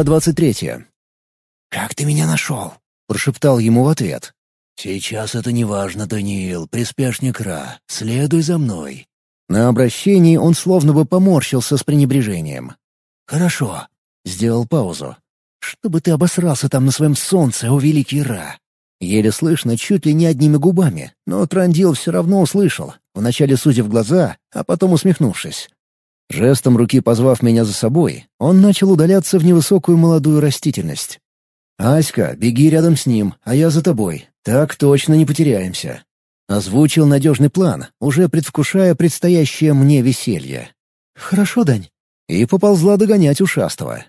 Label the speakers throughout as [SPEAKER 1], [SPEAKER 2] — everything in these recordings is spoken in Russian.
[SPEAKER 1] Глава двадцать третья.
[SPEAKER 2] «Как ты меня нашел?»
[SPEAKER 1] — прошептал ему в ответ.
[SPEAKER 2] «Сейчас это не важно, Даниил, приспешник Ра. Следуй за мной».
[SPEAKER 1] На обращении он словно бы поморщился с пренебрежением.
[SPEAKER 2] «Хорошо», —
[SPEAKER 1] сделал паузу.
[SPEAKER 2] «Чтобы ты обосрался там на своем солнце, о великий Ра».
[SPEAKER 1] Еле слышно, чуть ли не одними губами, но Трандил все равно услышал, вначале сузив глаза, а потом усмехнувшись. Жестом руки позвав меня за собой, он начал удаляться в невысокую молодую растительность. «Аська, беги рядом с ним, а я за тобой. Так точно не потеряемся». Озвучил надежный план, уже предвкушая предстоящее мне веселье.
[SPEAKER 2] «Хорошо, Дань».
[SPEAKER 1] И поползла догонять ушастого.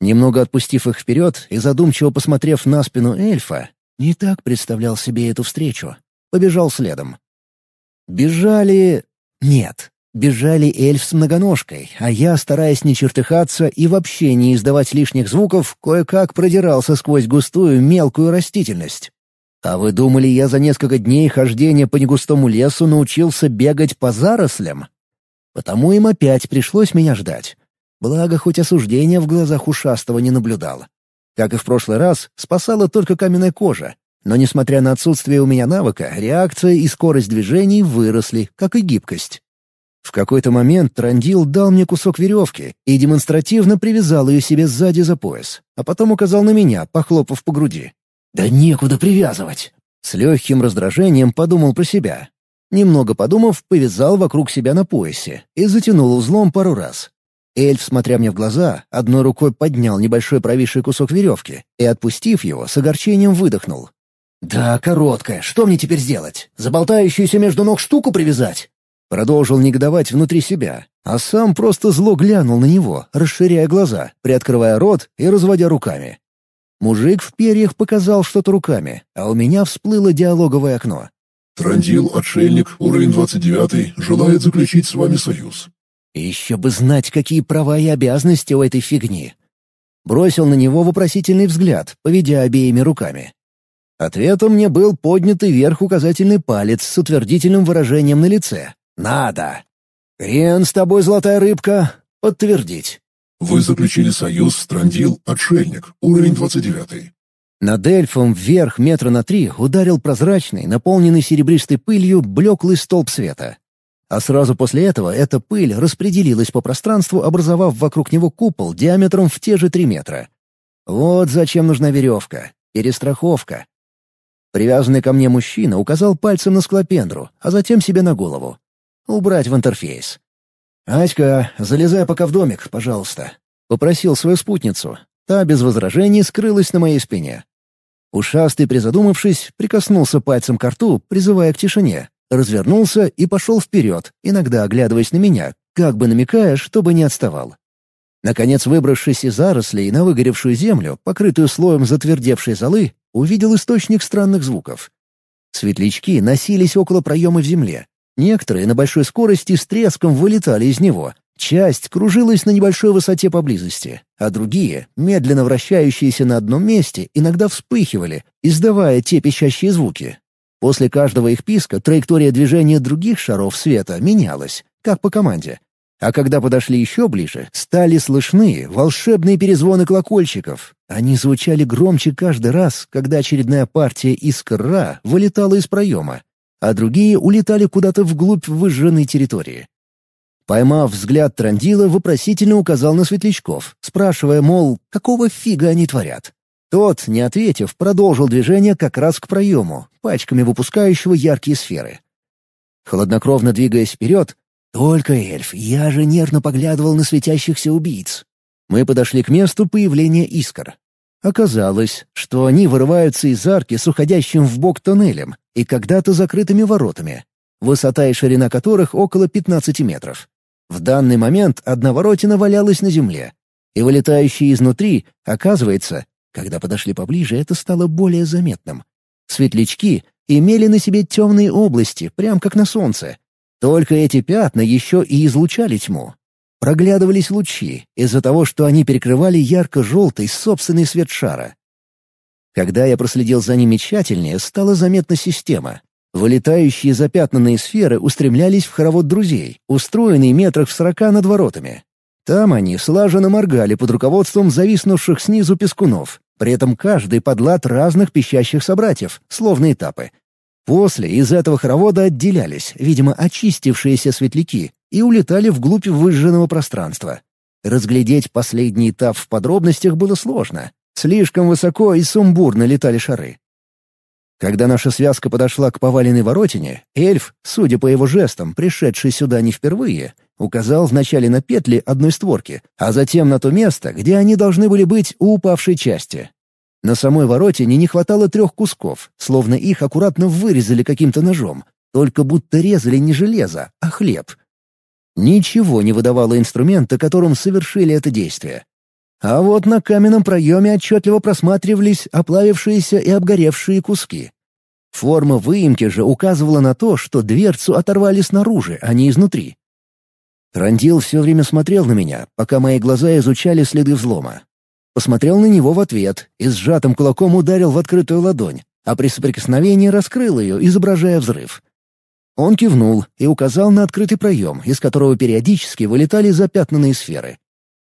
[SPEAKER 1] Немного отпустив их вперед и задумчиво посмотрев на спину эльфа, не так представлял себе эту встречу. Побежал следом. Бежали... Нет, бежали эльф с многоножкой, а я, стараясь не чертыхаться и вообще не издавать лишних звуков, кое-как продирался сквозь густую мелкую растительность. А вы думали, я за несколько дней хождения по негустому лесу научился бегать по зарослям? Потому им опять пришлось меня ждать. Благо, хоть осуждения в глазах ушастого не наблюдал. Как и в прошлый раз, спасала только каменная кожа. Но, несмотря на отсутствие у меня навыка, реакция и скорость движений выросли, как и гибкость. В какой-то момент Трандил дал мне кусок веревки и демонстративно привязал ее себе сзади за пояс, а потом указал на меня, похлопав по груди.
[SPEAKER 2] «Да некуда привязывать!»
[SPEAKER 1] С легким раздражением подумал про себя. Немного подумав, повязал вокруг себя на поясе и затянул узлом пару раз. Эльф, смотря мне в глаза, одной рукой поднял небольшой провисший кусок веревки и, отпустив его, с огорчением выдохнул.
[SPEAKER 2] «Да, короткая. Что мне теперь сделать? Заболтающуюся между ног штуку привязать?»
[SPEAKER 1] Продолжил негодовать внутри себя, а сам просто зло глянул на него, расширяя глаза, приоткрывая рот и разводя руками. Мужик в перьях показал что-то руками, а у меня всплыло диалоговое окно.
[SPEAKER 3] «Трандил, отшельник, уровень 29, желает заключить с вами союз.
[SPEAKER 1] Еще бы знать, какие права и обязанности у этой фигни. Бросил на него вопросительный взгляд, поведя обеими руками. Ответом мне был поднятый вверх указательный палец с утвердительным выражением на лице. «Надо!» «Хрен с тобой, золотая рыбка!» «Подтвердить!»
[SPEAKER 3] «Вы заключили союз Страндил, отшельник, уровень 29.
[SPEAKER 1] Над эльфом вверх метра на три ударил прозрачный, наполненный серебристой пылью, блеклый столб света. А сразу после этого эта пыль распределилась по пространству, образовав вокруг него купол диаметром в те же три метра. Вот зачем нужна веревка. Перестраховка. Привязанный ко мне мужчина указал пальцем на склопендру, а затем себе на голову. Убрать в интерфейс. «Аська, залезай пока в домик, пожалуйста», — попросил свою спутницу. Та без возражений скрылась на моей спине. Ушастый, призадумавшись, прикоснулся пальцем к рту, призывая к тишине, развернулся и пошел вперед, иногда оглядываясь на меня, как бы намекая, чтобы не отставал. Наконец, выбравшись из зарослей на выгоревшую землю, покрытую слоем затвердевшей золы, увидел источник странных звуков. Светлячки носились около проема в земле. Некоторые на большой скорости с треском вылетали из него. Часть кружилась на небольшой высоте поблизости, а другие, медленно вращающиеся на одном месте, иногда вспыхивали, издавая те пищащие звуки, После каждого их писка траектория движения других шаров света менялась, как по команде. А когда подошли еще ближе, стали слышны волшебные перезвоны колокольчиков. Они звучали громче каждый раз, когда очередная партия искра вылетала из проема, а другие улетали куда-то вглубь выжженной территории. Поймав взгляд Трандила, вопросительно указал на светлячков, спрашивая, мол, какого фига они творят. Тот, не ответив, продолжил движение как раз к проему, пачками выпускающего яркие сферы. Хладнокровно двигаясь вперед, «Только эльф, я же нервно поглядывал на светящихся убийц». Мы подошли к месту появления искр. Оказалось, что они вырываются из арки с уходящим в бок тоннелем и когда-то закрытыми воротами, высота и ширина которых около 15 метров. В данный момент одна воротина валялась на земле, и вылетающие изнутри, оказывается, когда подошли поближе, это стало более заметным. Светлячки имели на себе темные области, прям как на солнце. Только эти пятна еще и излучали тьму. Проглядывались лучи из-за того, что они перекрывали ярко-желтый собственный свет шара. Когда я проследил за ними тщательнее, стала заметна система. Вылетающие запятнанные сферы устремлялись в хоровод друзей, устроенный метрах в сорока над воротами. Там они слаженно моргали под руководством зависнувших снизу пескунов, при этом каждый подлад разных пищащих собратьев, словно этапы. После из этого хоровода отделялись, видимо, очистившиеся светляки, и улетали вглубь выжженного пространства. Разглядеть последний этап в подробностях было сложно. Слишком высоко и сумбурно летали шары. Когда наша связка подошла к поваленной воротине, эльф, судя по его жестам, пришедший сюда не впервые, указал вначале на петли одной створки, а затем на то место, где они должны были быть у упавшей части. На самой воротине не хватало трех кусков, словно их аккуратно вырезали каким-то ножом, только будто резали не железо, а хлеб. Ничего не выдавало инструмента, которым совершили это действие. А вот на каменном проеме отчетливо просматривались оплавившиеся и обгоревшие куски. Форма выемки же указывала на то, что дверцу оторвали снаружи, а не изнутри. Рандил все время смотрел на меня, пока мои глаза изучали следы взлома. Посмотрел на него в ответ и сжатым кулаком ударил в открытую ладонь, а при соприкосновении раскрыл ее, изображая взрыв. Он кивнул и указал на открытый проем, из которого периодически вылетали запятнанные сферы.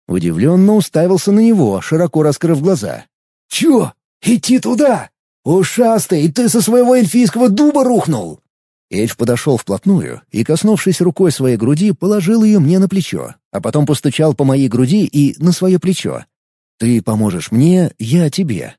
[SPEAKER 1] Удивленно уставился на него, широко раскрыв глаза.
[SPEAKER 2] «Чё? Идти туда? Ушастый, ты со своего эльфийского дуба рухнул!»
[SPEAKER 1] Эльф подошел вплотную и, коснувшись рукой своей груди, положил ее мне на плечо, а потом постучал по моей груди и на свое плечо. «Ты поможешь мне, я тебе».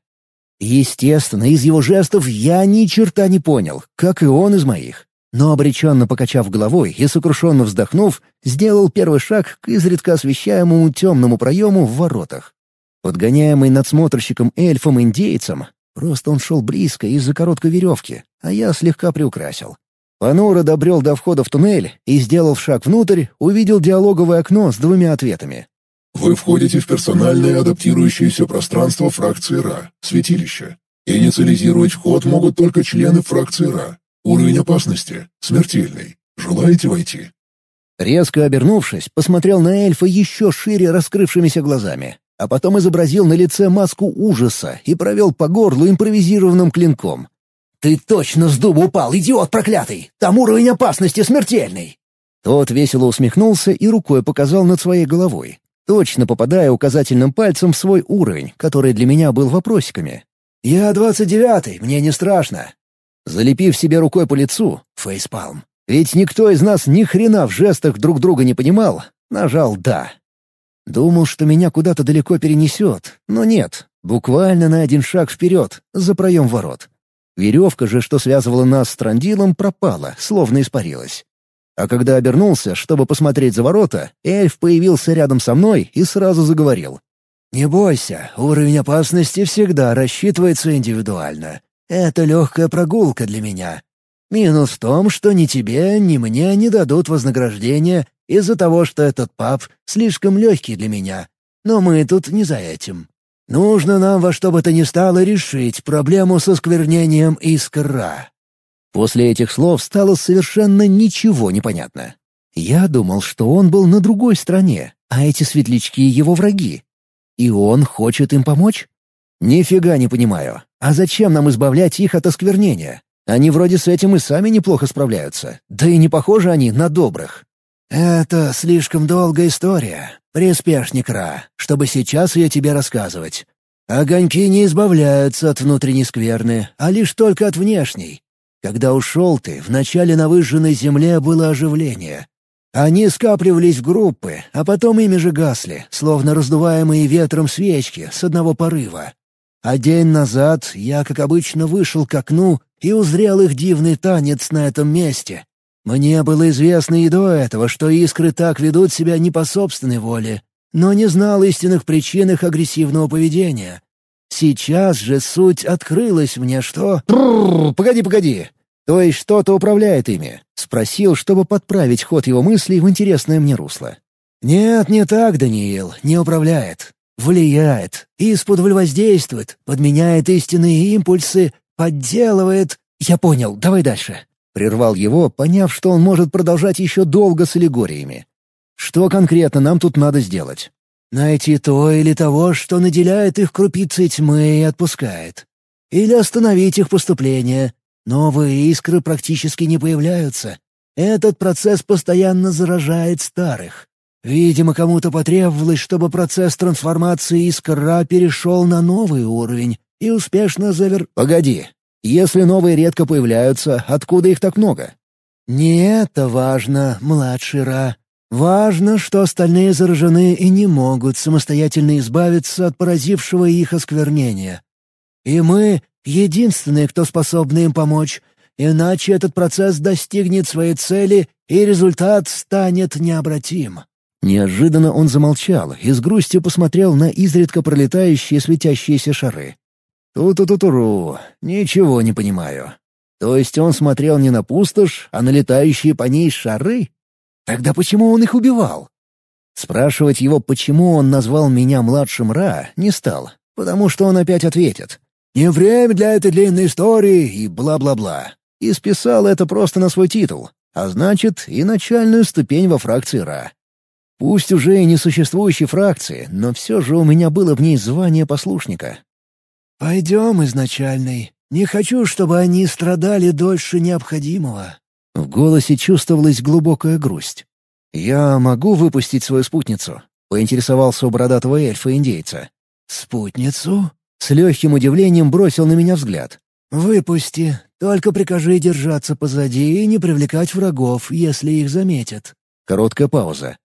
[SPEAKER 1] Естественно, из его жестов я ни черта не понял, как и он из моих но, обреченно покачав головой и сокрушенно вздохнув, сделал первый шаг к изредка освещаемому темному проему в воротах. Подгоняемый надсмотрщиком эльфом-индейцем, просто он шел близко из-за короткой веревки, а я слегка приукрасил. Панура добрел до входа в туннель и, сделав шаг внутрь, увидел диалоговое окно с двумя ответами.
[SPEAKER 3] «Вы входите в персональное адаптирующееся пространство фракции РА, святилище. Инициализировать вход могут только члены фракции РА. Уровень опасности смертельный. Желаете войти?»
[SPEAKER 1] Резко обернувшись, посмотрел на эльфа еще шире раскрывшимися глазами, а потом изобразил на лице маску ужаса и провел по горлу импровизированным клинком.
[SPEAKER 2] «Ты точно с дуба упал, идиот проклятый! Там уровень опасности смертельный!»
[SPEAKER 1] Тот весело усмехнулся и рукой показал над своей головой, точно попадая указательным пальцем в свой уровень, который для меня был вопросиками.
[SPEAKER 2] «Я двадцать девятый, мне не страшно.
[SPEAKER 1] Залепив себе рукой по лицу, фейспалм. Ведь никто из нас ни хрена в жестах друг друга не понимал, нажал «да». Думал, что меня куда-то далеко перенесет, но нет, буквально на один шаг вперед, за проем ворот. Веревка же, что связывала нас с Трандилом, пропала, словно испарилась. А когда обернулся, чтобы посмотреть за ворота, эльф появился рядом со мной и сразу заговорил. «Не бойся, уровень опасности всегда рассчитывается индивидуально. Это легкая прогулка для меня. Минус в том, что ни тебе, ни мне не дадут вознаграждения из-за того, что этот паб слишком легкий для меня. Но мы тут не за этим. Нужно нам во что бы то ни стало решить проблему со сквернением искра». После этих слов стало совершенно ничего не понятно. Я думал, что он был на другой стороне, а эти светлячки — его враги. И он хочет им помочь? Нифига не понимаю. А зачем нам избавлять их от осквернения? Они вроде с этим и сами неплохо справляются. Да и не похожи они на добрых.
[SPEAKER 2] «Это слишком долгая история, приспешник Ра, чтобы сейчас ее тебе рассказывать. Огоньки не избавляются от внутренней скверны, а лишь только от внешней. Когда ушел ты, вначале на выжженной земле было оживление. Они скапливались в группы, а потом ими же гасли, словно раздуваемые ветром свечки с одного порыва. А день назад я, как обычно, вышел к окну и узрел их дивный танец на этом месте. Мне было известно и до этого, что искры так ведут себя не по собственной воле, но не знал истинных причин их агрессивного поведения. Сейчас же суть открылась мне, что...
[SPEAKER 1] «Погоди, погоди! То есть что-то управляет ими?» — спросил, чтобы подправить ход его мыслей в интересное мне русло.
[SPEAKER 2] «Нет, не так, Даниил, не управляет влияет, из-под воздействует, подменяет истинные импульсы, подделывает...
[SPEAKER 1] Я понял, давай дальше. Прервал его, поняв, что он может продолжать еще долго с аллегориями. Что конкретно нам тут надо сделать?
[SPEAKER 2] Найти то или того, что наделяет их крупицей тьмы и отпускает. Или остановить их поступление. Новые искры практически не появляются. Этот процесс постоянно заражает старых. Видимо, кому-то потребовалось, чтобы процесс трансформации искра перешел на новый уровень и успешно завер...
[SPEAKER 1] Погоди. Если новые редко появляются, откуда их так много?
[SPEAKER 2] Не это важно, младший Ра. Важно, что остальные заражены и не могут самостоятельно избавиться от поразившего их осквернения. И мы — единственные, кто способны им помочь, иначе этот процесс достигнет своей цели, и результат станет необратим.
[SPEAKER 1] Неожиданно он замолчал и с грустью посмотрел на изредка пролетающие светящиеся шары. «Ту-ту-ту-туру, ничего не понимаю. То есть он смотрел не на пустошь, а на летающие по ней шары? Тогда почему он их убивал?» Спрашивать его, почему он назвал меня младшим Ра, не стал, потому что он опять ответит. «Не время для этой длинной истории» и бла-бла-бла. И списал это просто на свой титул, а значит, и начальную ступень во фракции Ра. Пусть уже и несуществующей фракции, но все же у меня было в ней звание послушника.
[SPEAKER 2] «Пойдем, изначальный. Не хочу, чтобы они страдали дольше необходимого».
[SPEAKER 1] В голосе чувствовалась глубокая грусть. «Я могу выпустить свою спутницу?» — поинтересовался у бородатого эльфа-индейца.
[SPEAKER 2] «Спутницу?»
[SPEAKER 1] — с легким удивлением бросил на меня взгляд.
[SPEAKER 2] «Выпусти. Только прикажи держаться позади и не привлекать врагов, если их заметят».
[SPEAKER 1] Короткая пауза.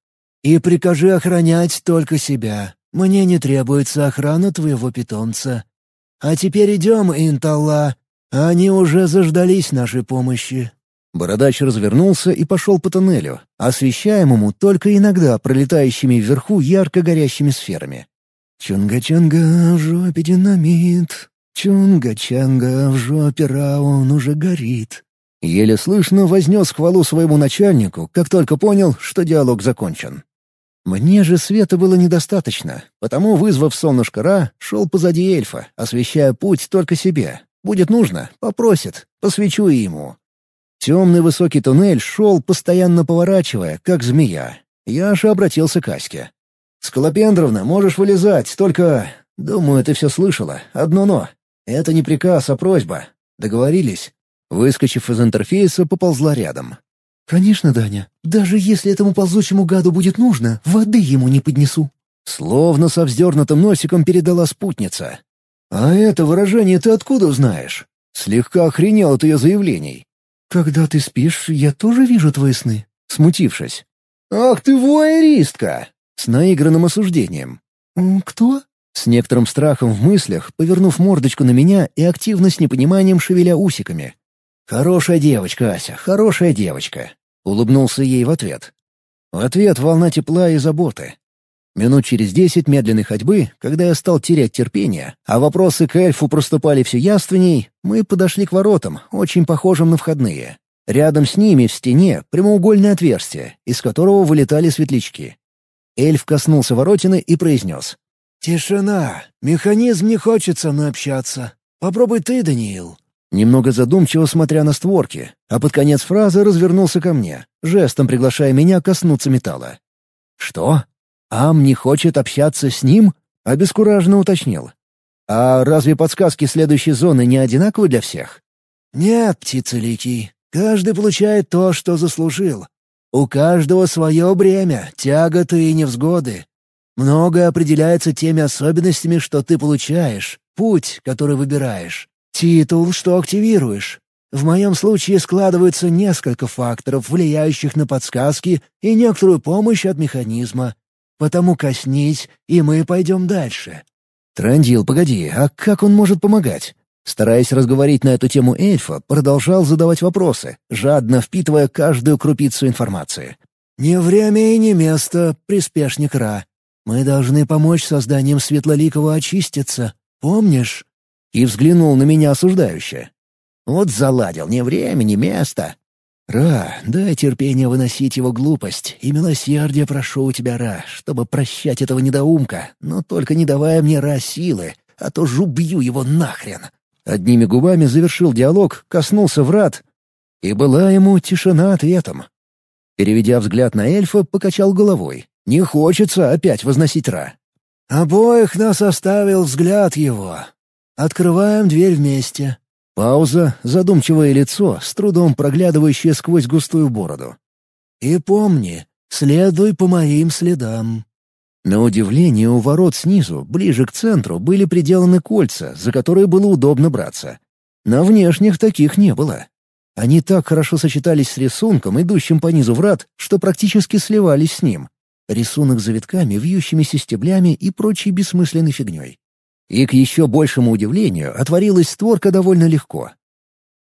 [SPEAKER 2] И прикажи охранять только себя. Мне не требуется охрана твоего питомца. А теперь идем, Инталла. Они уже заждались нашей помощи».
[SPEAKER 1] Бородач развернулся и пошел по тоннелю, освещаемому только иногда пролетающими вверху ярко горящими сферами.
[SPEAKER 2] «Чунга-чунга в жопе динамит, чунга-чанга в жопе раун уже горит».
[SPEAKER 1] Еле слышно вознес хвалу своему начальнику, как только понял, что диалог закончен. Мне же света было недостаточно, потому, вызвав солнышко Ра, шел позади эльфа, освещая путь только себе. Будет нужно — попросит, посвечу и ему. Темный высокий туннель шел, постоянно поворачивая, как змея. Я же обратился к Аське. «Скалопендровна, можешь вылезать, только...» «Думаю, ты все слышала. Одно «но». Это не приказ, а просьба. Договорились?» Выскочив из интерфейса, поползла рядом.
[SPEAKER 2] «Конечно, Даня. Даже если этому ползучему гаду будет нужно, воды ему не поднесу».
[SPEAKER 1] Словно со вздернутым носиком передала спутница. «А это выражение ты откуда знаешь?» Слегка охренел от ее заявлений.
[SPEAKER 2] «Когда ты спишь, я тоже вижу твои сны»,
[SPEAKER 1] смутившись. «Ах ты вуайеристка!» С наигранным осуждением.
[SPEAKER 2] «Кто?»
[SPEAKER 1] С некоторым страхом в мыслях, повернув мордочку на меня и активно с непониманием шевеля усиками. «Хорошая девочка, Ася, хорошая девочка», — улыбнулся ей в ответ. В ответ волна тепла и заботы. Минут через десять медленной ходьбы, когда я стал терять терпение, а вопросы к эльфу проступали все яственней, мы подошли к воротам, очень похожим на входные. Рядом с ними в стене прямоугольное отверстие, из которого вылетали светлячки. Эльф коснулся воротины и произнес.
[SPEAKER 2] «Тишина. Механизм не хочет со мной общаться. Попробуй ты, Даниил»
[SPEAKER 1] немного задумчиво смотря на створки, а под конец фразы развернулся ко мне, жестом приглашая меня коснуться металла. «Что? Ам не хочет общаться с ним?» — обескураженно уточнил. «А разве подсказки следующей зоны не одинаковы для всех?»
[SPEAKER 2] «Нет, птица Ликий, каждый получает то, что заслужил. У каждого свое бремя, тяготы и невзгоды. Многое определяется теми особенностями, что ты получаешь, путь, который выбираешь. Титул, что активируешь. В моем случае складываются несколько факторов, влияющих на подсказки и некоторую помощь от механизма. Потому коснись, и мы пойдем дальше».
[SPEAKER 1] «Трандил, погоди, а как он может помогать?» Стараясь разговорить на эту тему эльфа, продолжал задавать вопросы, жадно впитывая каждую крупицу информации.
[SPEAKER 2] «Не время и не место, приспешник Ра. Мы должны помочь созданием Светлоликого очиститься. Помнишь?
[SPEAKER 1] И взглянул на меня осуждающе. «Вот заладил, ни время, ни место». «Ра, дай терпение выносить его глупость, и милосердие прошу у тебя, Ра, чтобы прощать этого недоумка, но только не давая мне, Ра, силы, а то жубью его нахрен». Одними губами завершил диалог, коснулся врат, и была ему тишина ответом. Переведя взгляд на эльфа, покачал головой. «Не хочется опять возносить Ра».
[SPEAKER 2] «Обоих нас оставил взгляд его. Открываем дверь вместе».
[SPEAKER 1] Пауза, задумчивое лицо, с трудом проглядывающее сквозь густую бороду.
[SPEAKER 2] «И помни, Следуй по моим следам».
[SPEAKER 1] На удивление, у ворот снизу, ближе к центру, были приделаны кольца, за которые было удобно браться. На внешних таких не было. Они так хорошо сочетались с рисунком, идущим по низу врат, что практически сливались с ним. Рисунок завитками, вьющимися стеблями и прочей бессмысленной фигней. И, к еще большему удивлению, отворилась створка довольно легко.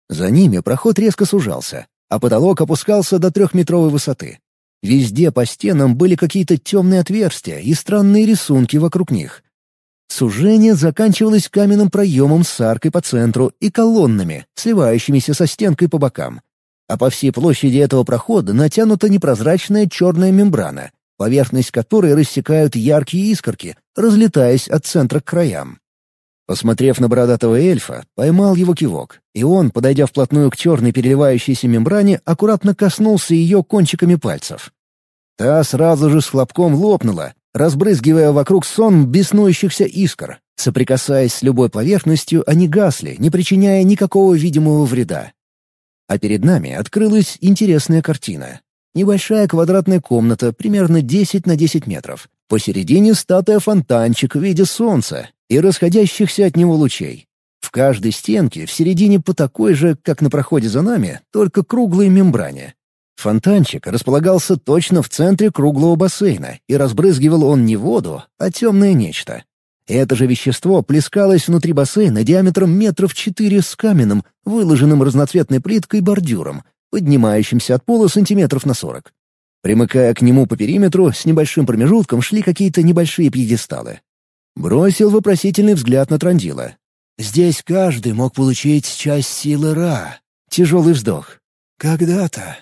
[SPEAKER 1] За ними проход резко сужался, а потолок опускался до трехметровой высоты. Везде по стенам были какие-то темные отверстия и странные рисунки вокруг них. Сужение заканчивалось каменным проемом с аркой по центру и колоннами, сливающимися со стенкой по бокам. А по всей площади этого прохода натянута непрозрачная черная мембрана, поверхность которой рассекают яркие искорки, разлетаясь от центра к краям. Посмотрев на бородатого эльфа, поймал его кивок, и он, подойдя вплотную к черной переливающейся мембране, аккуратно коснулся ее кончиками пальцев. Та сразу же с хлопком лопнула, разбрызгивая вокруг сон беснующихся искр. Соприкасаясь с любой поверхностью, они гасли, не причиняя никакого видимого вреда. А перед нами открылась интересная картина. Небольшая квадратная комната, примерно 10 на 10 метров. Посередине статуя-фонтанчик в виде солнца, и расходящихся от него лучей. В каждой стенке в середине по такой же, как на проходе за нами, только круглой мембране. Фонтанчик располагался точно в центре круглого бассейна, и разбрызгивал он не воду, а темное нечто. Это же вещество плескалось внутри бассейна диаметром метров четыре с каменным, выложенным разноцветной плиткой бордюром, поднимающимся от пола сантиметров на сорок. Примыкая к нему по периметру, с небольшим промежутком шли какие-то небольшие пьедесталы. Бросил вопросительный взгляд на Трандила.
[SPEAKER 2] «Здесь каждый мог получить часть силы Ра».
[SPEAKER 1] Тяжелый вздох.
[SPEAKER 2] «Когда-то».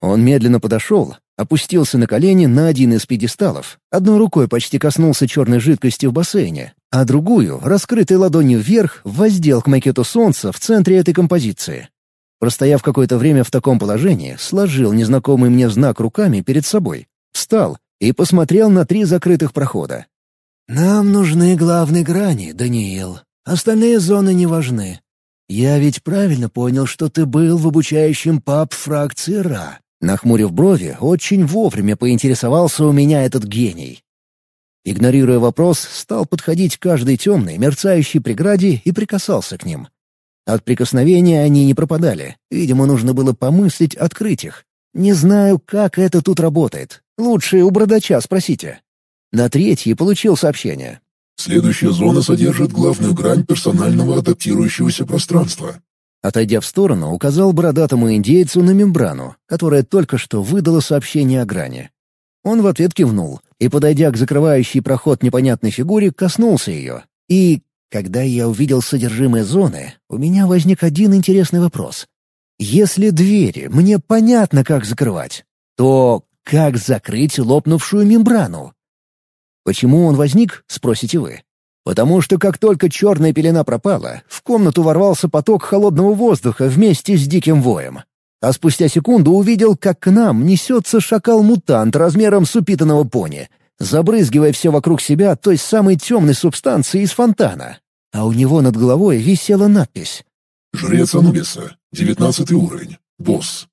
[SPEAKER 1] Он медленно подошел, опустился на колени на один из пьедесталов, одной рукой почти коснулся черной жидкости в бассейне, а другую, раскрытой ладонью вверх, воздел к макету солнца в центре этой композиции. Простояв какое-то время в таком положении, сложил незнакомый мне знак руками перед собой, встал и посмотрел на три закрытых прохода.
[SPEAKER 2] «Нам нужны главные грани, Даниил. Остальные зоны не важны. Я ведь правильно понял, что ты был в обучающем пап фракции Ра».
[SPEAKER 1] Нахмурив брови, очень вовремя поинтересовался у меня этот гений. Игнорируя вопрос, стал подходить к каждой темной, мерцающей преграде и прикасался к ним. От прикосновения они не пропадали. Видимо, нужно было помыслить открыть их. Не знаю, как это тут работает. Лучше у бrodача спросите. На третьей получил сообщение.
[SPEAKER 3] Следующая зона содержит главную грань персонального адаптирующегося пространства.
[SPEAKER 1] Отойдя в сторону, указал бородатому индейцу на мембрану, которая только что выдала сообщение о грани. Он в ответ кивнул и, подойдя к закрывающей проход непонятной фигуре, коснулся ее. И, когда я увидел содержимое зоны, у меня возник один интересный вопрос. Если двери мне понятно, как закрывать, то как закрыть лопнувшую мембрану? Почему он возник, спросите вы. Потому что как только черная пелена пропала, в комнату ворвался поток холодного воздуха вместе с диким воем. А спустя секунду увидел, как к нам несется шакал-мутант размером с упитанного пони, забрызгивая все вокруг себя той самой темной субстанцией из фонтана. А у него над головой висела надпись.
[SPEAKER 3] «Жрец Анубиса. Девятнадцатый уровень. Босс.